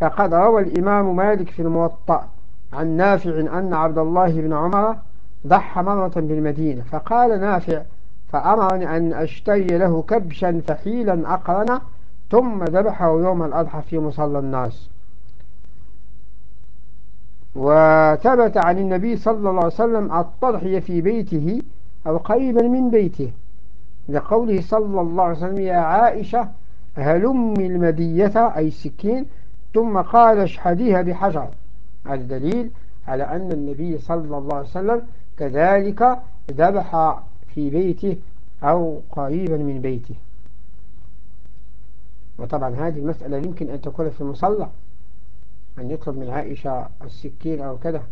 Speaker 1: فقد روى الإمام مالك في الموطأ عن نافع أن عبد الله بن عمر ضحى مرة بالمدينة فقال نافع فأمرني أن أشتري له كبشا فحيلا أقرن ثم ذبحه يوم الأضحى في مصلى الناس. وثبت عن النبي صلى الله عليه وسلم التضحية في بيته أو قريبا من بيته لقوله صلى الله عليه وسلم يا عائشة هلم المدية أي السكين ثم قال اشحديها بحجر. هذا دليل على أن النبي صلى الله عليه وسلم كذلك ذبح في بيته أو قريبا من بيته. وطبعا هذه المسألة يمكن أن تكون في المصلى أن يطلب من عائشة السكين أو كذا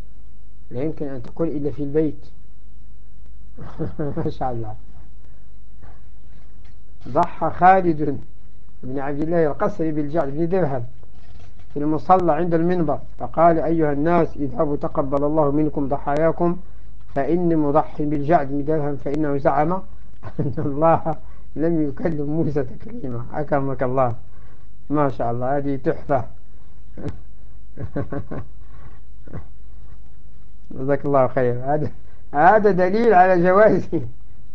Speaker 1: لا يمكن أن تكون إلا في البيت. ما شاء الله. ضحى خالد بن عبد الله القصري بالجعل بن درهم. في المصلى عند المنبر. فقال أيها الناس اذهبوا تقبل الله منكم ضحاياكم فإني مضحي بالجعد بن درهم فإنه زعم أن الله لم يكلم موسى تكليما. أكرمك الله. ما شاء الله هذه تحفة. جزاك الله خير. هذا هذا دليل على جواز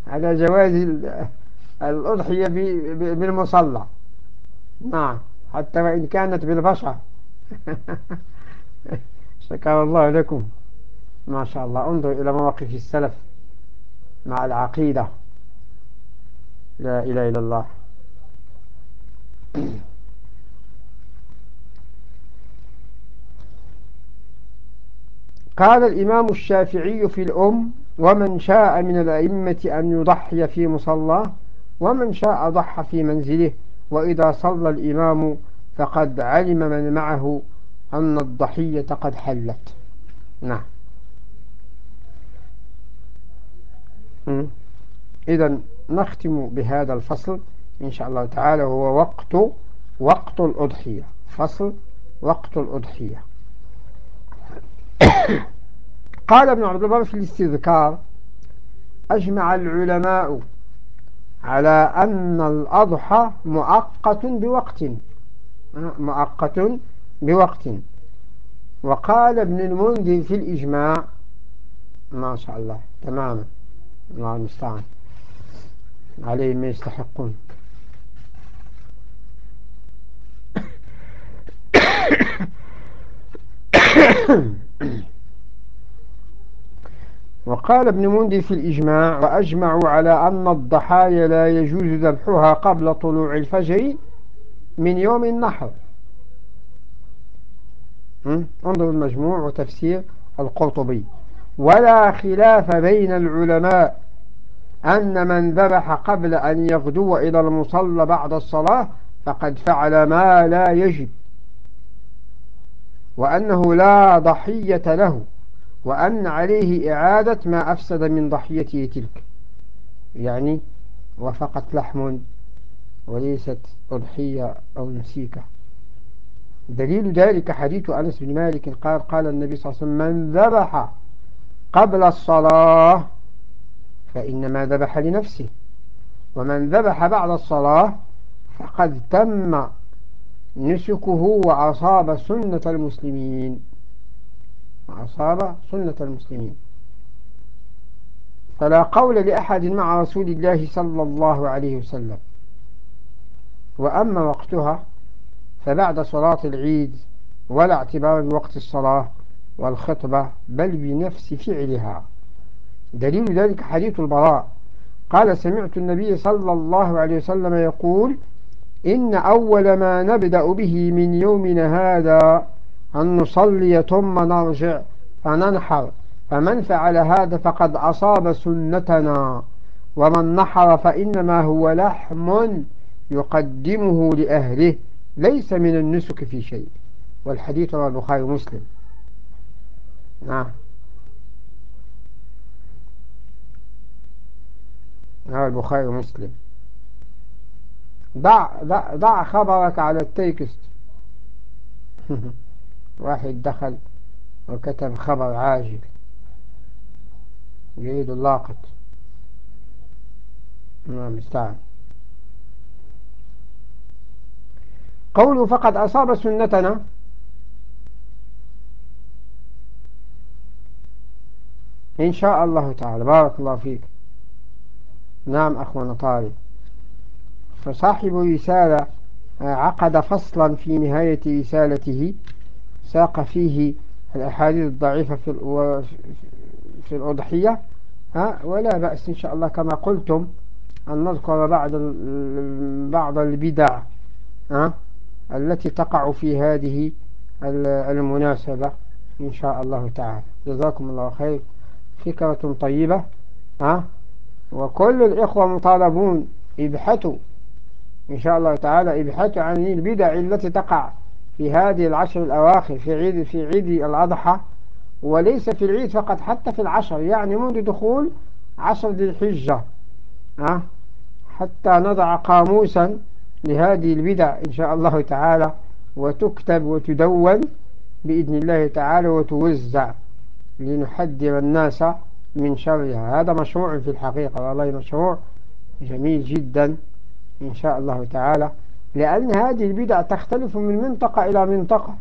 Speaker 1: على جواز الأضحية بالمصلى. نعم. حتى وإن كانت بالبشر شكر الله لكم. ما شاء الله. انظر إلى مواقف السلف مع العقيدة. لا إله إلا الله. قال الإمام الشافعي في الأم ومن شاء من الأئمة أن يضحي في مصلاه ومن شاء ضحى في منزله. وإذا صلى الإمام فقد علم من معه أن الضحية قد حلت. نعم. إذا نختم بهذا الفصل إن شاء الله تعالى هو وقت وقت الأضحية. فصل وقت الأضحية. قال ابن عبد البر في الاستذكار أجمع العلماء على أن الأضحى مؤقت بوقت. مؤقت بوقت. وقال ابن المنذر في الإجماع ما شاء الله تماما الله المستعان. عليهم ما يستحقون. وقال ابن مندي في الإجماع وأجمعوا على أن الضحايا لا يجوز ذبحها قبل طلوع الفجر من يوم النحر. انظر المجموع وتفسير القرطبي. ولا خلاف بين العلماء أن من ذبح قبل أن يغدو إلى المصلى بعد الصلاة فقد فعل ما لا يجب وأنه لا ضحية له. وأن عليه إعادة ما أفسد من ضحيته تلك. يعني وفقط لحم وليست أضحية أو نسيكة. دليل ذلك حديث أنس بن مالك قال قال النبي صلى الله عليه وسلم من ذبح قبل الصلاة فإنما ذبح لنفسه ومن ذبح بعد الصلاة فقد تم نسكه وأصاب سنة المسلمين. وأصاب سنة المسلمين. فلا قول لأحد مع رسول الله صلى الله عليه وسلم. وأما وقتها فبعد صلاة العيد ولا اعتبار بوقت الصلاة والخطبة بل بنفس فعلها. دليل ذلك حديث البراء. قال سمعت النبي صلى الله عليه وسلم يقول إن أول ما نبدأ به من يومنا هذا أن نصلي ثم نرجع فننحر. فمن فعل هذا فقد أصاب سنتنا. ومن نحر فإنما هو لحم يقدمه لأهله ليس من النسك في شيء. والحديث رواه البخاري ومسلم. نعم. رواه البخاري ومسلم. ضع, ضع, ضع خبرك على التيكست واحد دخل وكتب خبر عاجل. يريد اللاقط. نعم استعان قوله فقد أصاب سنتنا. إن شاء الله تعالى. بارك الله فيك. نعم أخونا طالب فصاحب رسالة عقد فصلا في نهاية رسالته. ساق فيه الأحاديث الضعيفة في في الأضحية ولا بأس إن شاء الله كما قلتم أن نذكر بعض بعض البدع التي تقع في هذه المناسبة إن شاء الله تعالى. جزاكم الله خير. فكرة طيبة ها؟ وكل الإخوة مطالبون ابحثوا إن شاء الله تعالى ابحثوا عن البدع التي تقع. في هذه العشر الأواخر في عيد في عيد الأضحى وليس في العيد فقط حتى في العشر يعني منذ دخول عشر ذي الحجة ها؟ حتى نضع قاموسا لهذه البدع إن شاء الله تعالى وتكتب وتدون بإذن الله تعالى وتوزع لنحذر الناس من شرها. هذا مشروع في الحقيقة والله مشروع جميل جدا إن شاء الله تعالى. لأن هذه البدع تختلف من منطقة إلى منطقة.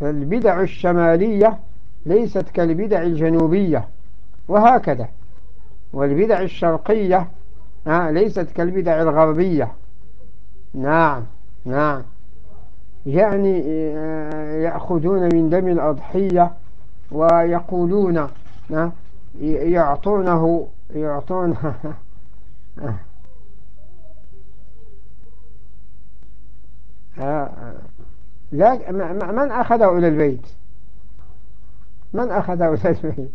Speaker 1: فالبدع الشمالية ليست كالبدع الجنوبية وهكذا. والبدع الشرقية ليست كالبدع الغربية. نعم نعم. يعني آه، يأخذون من دم الأضحية ويقولون يعطونه يعطونه. لا من أخذه إلى البيت؟ من أخذه إلى البيت؟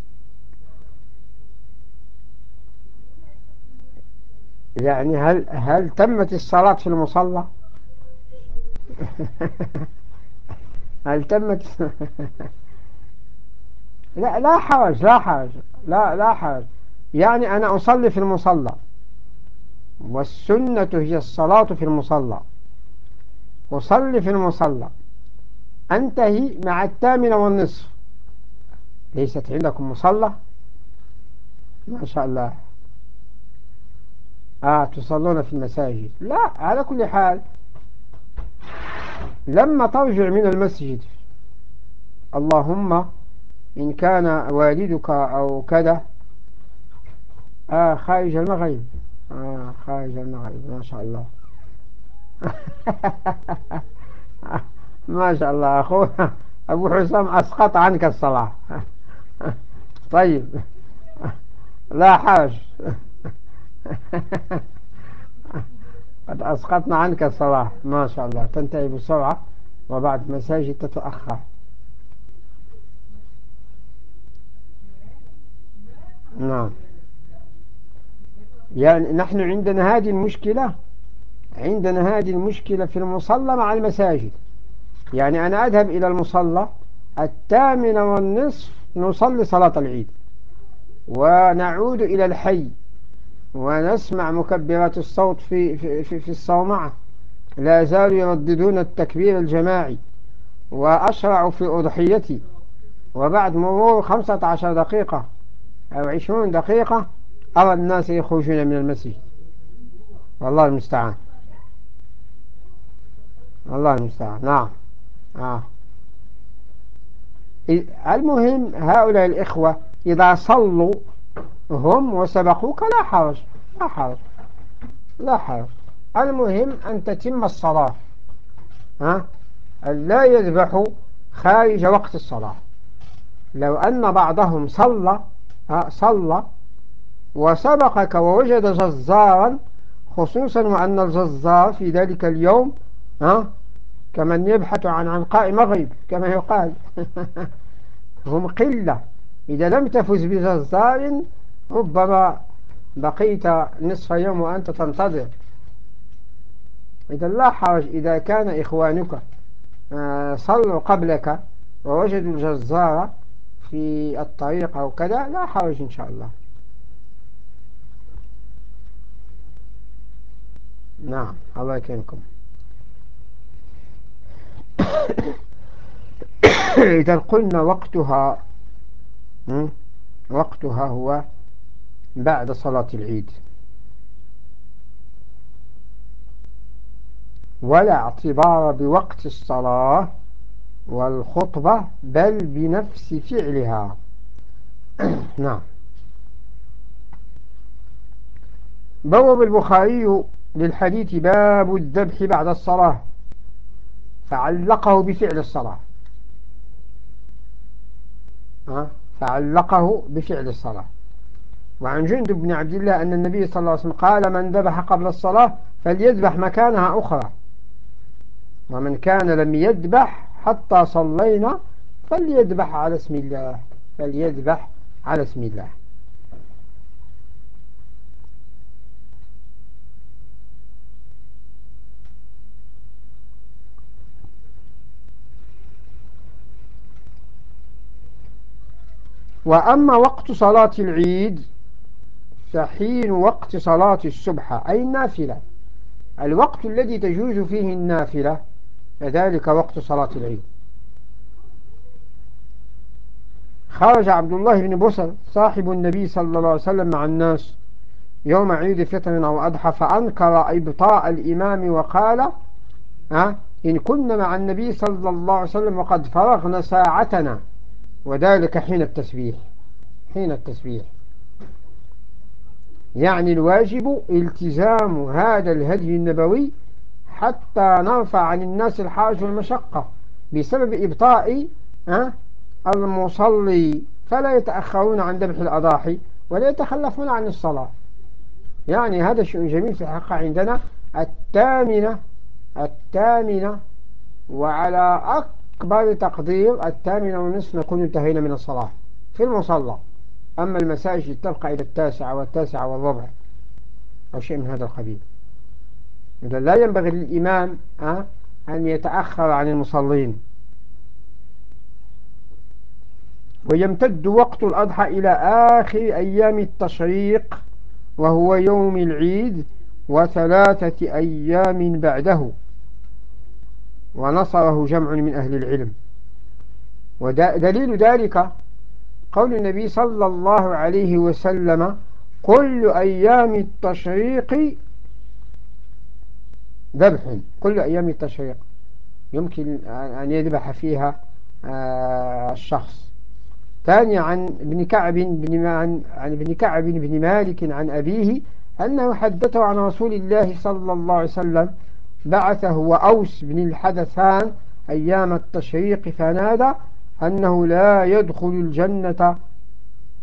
Speaker 1: يعني هل هل تمت الصلاة في المصلى؟ هل تمت؟ لا لا حرج لا حرج لا لا حرج يعني أنا أصلي في المصلى والسنة هي الصلاة في المصلى. أصلي في المصلى. أنتهي مع الثامنة والنصف. ليست عندكم مصلى؟ ما شاء الله. آه تصلون في المساجد. لا على كل حال. لما ترجع من المسجد اللهم إن كان والدك أو كذا. آه خارج المغرب. آه خارج المغرب. ما شاء الله. ما شاء الله أخوه أبو حسام أسقط عنك الصلاة. طيب. لا حرج قد أسقطنا عنك الصلاة. ما شاء الله. تنتهي بسرعة وبعد مساجد تتأخر. نعم. يعني نحن عندنا هذه المشكلة؟ عندنا هذه المشكلة في المصلى مع المساجد. يعني أنا أذهب إلى المصلى الثامنة والنصف نصلي صلاة العيد ونعود إلى الحي ونسمع مكبرات الصوت في, في, في, في الصومعة لا زالوا يرددون التكبير الجماعي. وأشرع في أضحيتي. وبعد مرور خمسة عشر دقيقة أو عشرون دقيقة أرى الناس يخرجون من المسجد. والله المستعان. الله المستعان. نعم. آه. المهم هؤلاء الإخوة إذا صلوا هم وسبقوك لا حرج لا حرج لا حرج. المهم أن تتم الصلاة. ها؟ لا يذبحوا خارج وقت الصلاة. لو أن بعضهم صلى صلى وسبقك ووجد جزارا خصوصا وأن الجزار في ذلك اليوم ها؟ كمن يبحث عن عنقاء مغرب كما يقال. هم قلة. إذا لم تفز بجزار ربما بقيت نصف يوم وأنت تنتظر. إذا لا حرج إذا كان إخوانك آه، صلوا قبلك ووجدوا الجزار في الطريق أو كذا لا حرج إن شاء الله. نعم الله يكرمكم. إذا قلنا وقتها وقتها هو بعد صلاة العيد. ولا اعتبار بوقت الصلاة والخطبة بل بنفس فعلها. نعم. بوب البخاري للحديث باب الذبح بعد الصلاة. فعلقه بفعل الصلاة. فعلقه بفعل الصلاة. وعن جند بن عبد الله أن النبي صلى الله عليه وسلم قال من ذبح قبل الصلاة فليذبح مكانها أخرى. ومن كان لم يذبح حتى صلينا فليذبح على اسم الله فليذبح على اسم الله. وأما وقت صلاة العيد فحين وقت صلاة الصبح أي النافلة. الوقت الذي تجوز فيه النافلة فذلك وقت صلاة العيد. خرج عبد الله بن بصر صاحب النبي صلى الله عليه وسلم مع الناس يوم عيد فطر أو أضحى فأنكر إبطاء الإمام وقال ها إن كنا مع النبي صلى الله عليه وسلم وقد فرغنا ساعتنا. وذلك حين التسبيح. حين التسبيح. يعني الواجب التزام هذا الهدي النبوي حتى نرفع عن الناس الحرج والمشقة بسبب إبطاء المصلي. فلا يتأخرون عن ذبح الأضاحي ولا يتخلفون عن الصلاة. يعني هذا شيء جميل في الحقيقة عندنا الثامنة الثامنة وعلى أكبر تقدير الثامنة ونصف نكون انتهينا من الصلاة. في المصلى. أما المساجد تبقى إلى التاسعة والتاسعة والربع. أو شيء من هذا القبيل. إذا لا ينبغي للإمام أن يتأخر عن المصلين. ويمتد وقت الأضحى إلى آخر أيام التشريق وهو يوم العيد وثلاثة أيام بعده. ونصره جمع من أهل العلم. ودليل ذلك قول النبي صلى الله عليه وسلم كل أيام التشريق ذبح كل أيام التشريق. يمكن أن يذبح فيها آه، الشخص. ثاني عن ابن كعب بن عن ابن كعب بن مالك عن أبيه أنه حدثه عن رسول الله صلى الله عليه وسلم بعثه وأوس بن الحدثان أيام التشريق فنادى أنه لا يدخل الجنة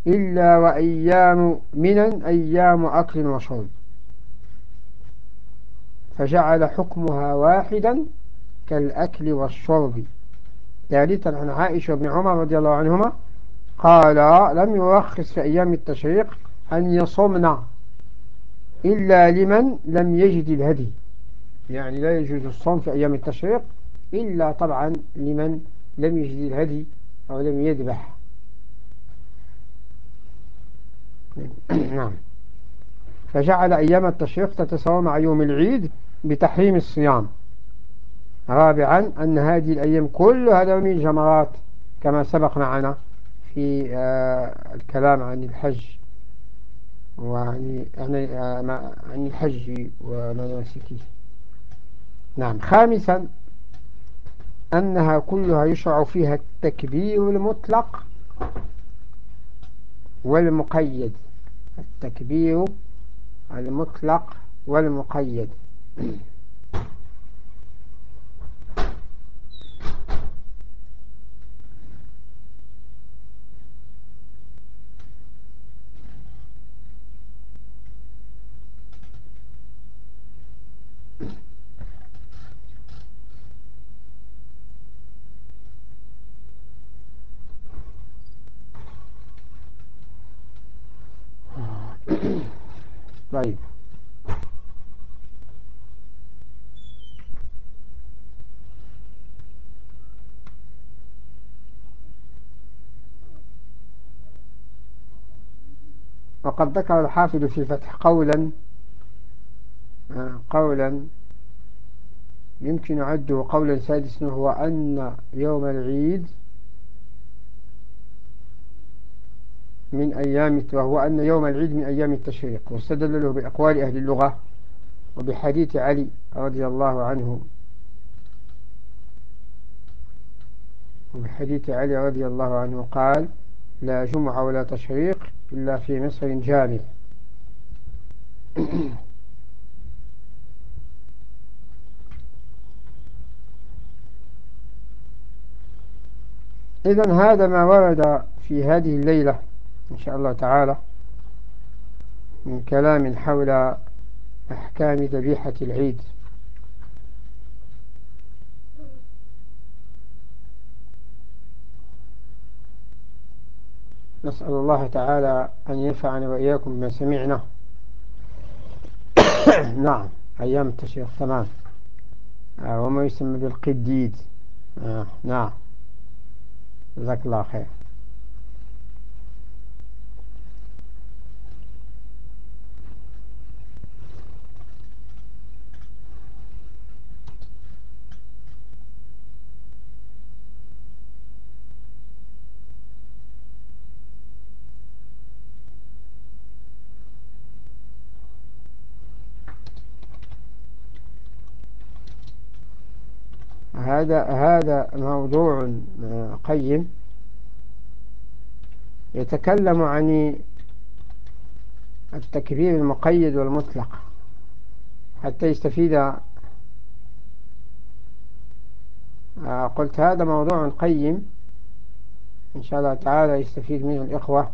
Speaker 1: إلا وأيام منا أيام أكل وشرب. فجعل حكمها واحدا كالأكل والشرب. ثالثا عن عائشة بن عمر رضي الله عنهما قال لم يرخص في أيام التشريق أن يصمنا إلا لمن لم يجد الهدي. يعني لا يجوز الصوم في أيام التشريق إلا طبعا لمن لم يجد الهدي أو لم يذبح نعم. فجعل أيام التشريق تتساوى مع يوم العيد بتحريم الصيام. رابعا أن هذه الأيام كلها من جمرات كما سبق معنا في آه، الكلام عن الحج وعن آه، عن الحج ومناسكه نعم. خامسا أنها كلها يشرع فيها التكبير المطلق والمقيد. التكبير المطلق والمقيد طيب وقد ذكر الحافظ في الفتح قولا آه، قولا يمكن عده قولا سادسا هو أن يوم العيد من أيام وهو أن يوم العيد من أيام التشريق واستدل له بأقوال أهل اللغة وبحديث علي رضي الله عنه. وبحديث علي رضي الله عنه قال لا جمعة ولا تشريق إلا في مصر جامع إذن هذا ما ورد في هذه الليلة إن شاء الله تعالى من كلام حول أحكام ذبيحة العيد. نسأل الله تعالى أن ينفعنا وإياكم بما سمعنا. نعم أيام التشريق تمام. آه وما يسمى بالقديد. آه نعم. جزاك الله خير. هذا هذا موضوع قيم. يتكلم عن التكبير المقيد والمطلق حتى يستفيد. آه، قلت هذا موضوع قيم. إن شاء الله تعالى يستفيد منه الإخوة.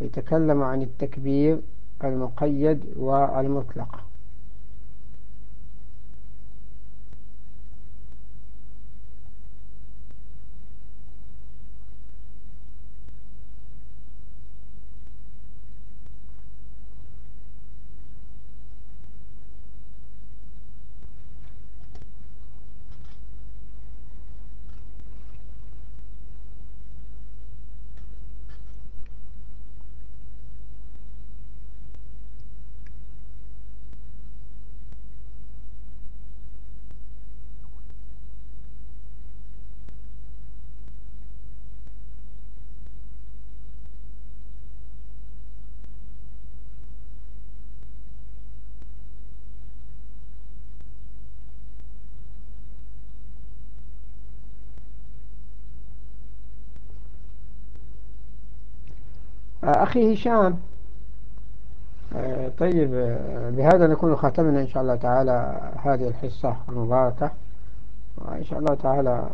Speaker 1: يتكلم عن التكبير المقيد والمطلق. أخي هشام. آه، طيب آه، بهذا نكون ختمنا إن شاء الله تعالى هذه الحصة المباركة وإن شاء الله تعالى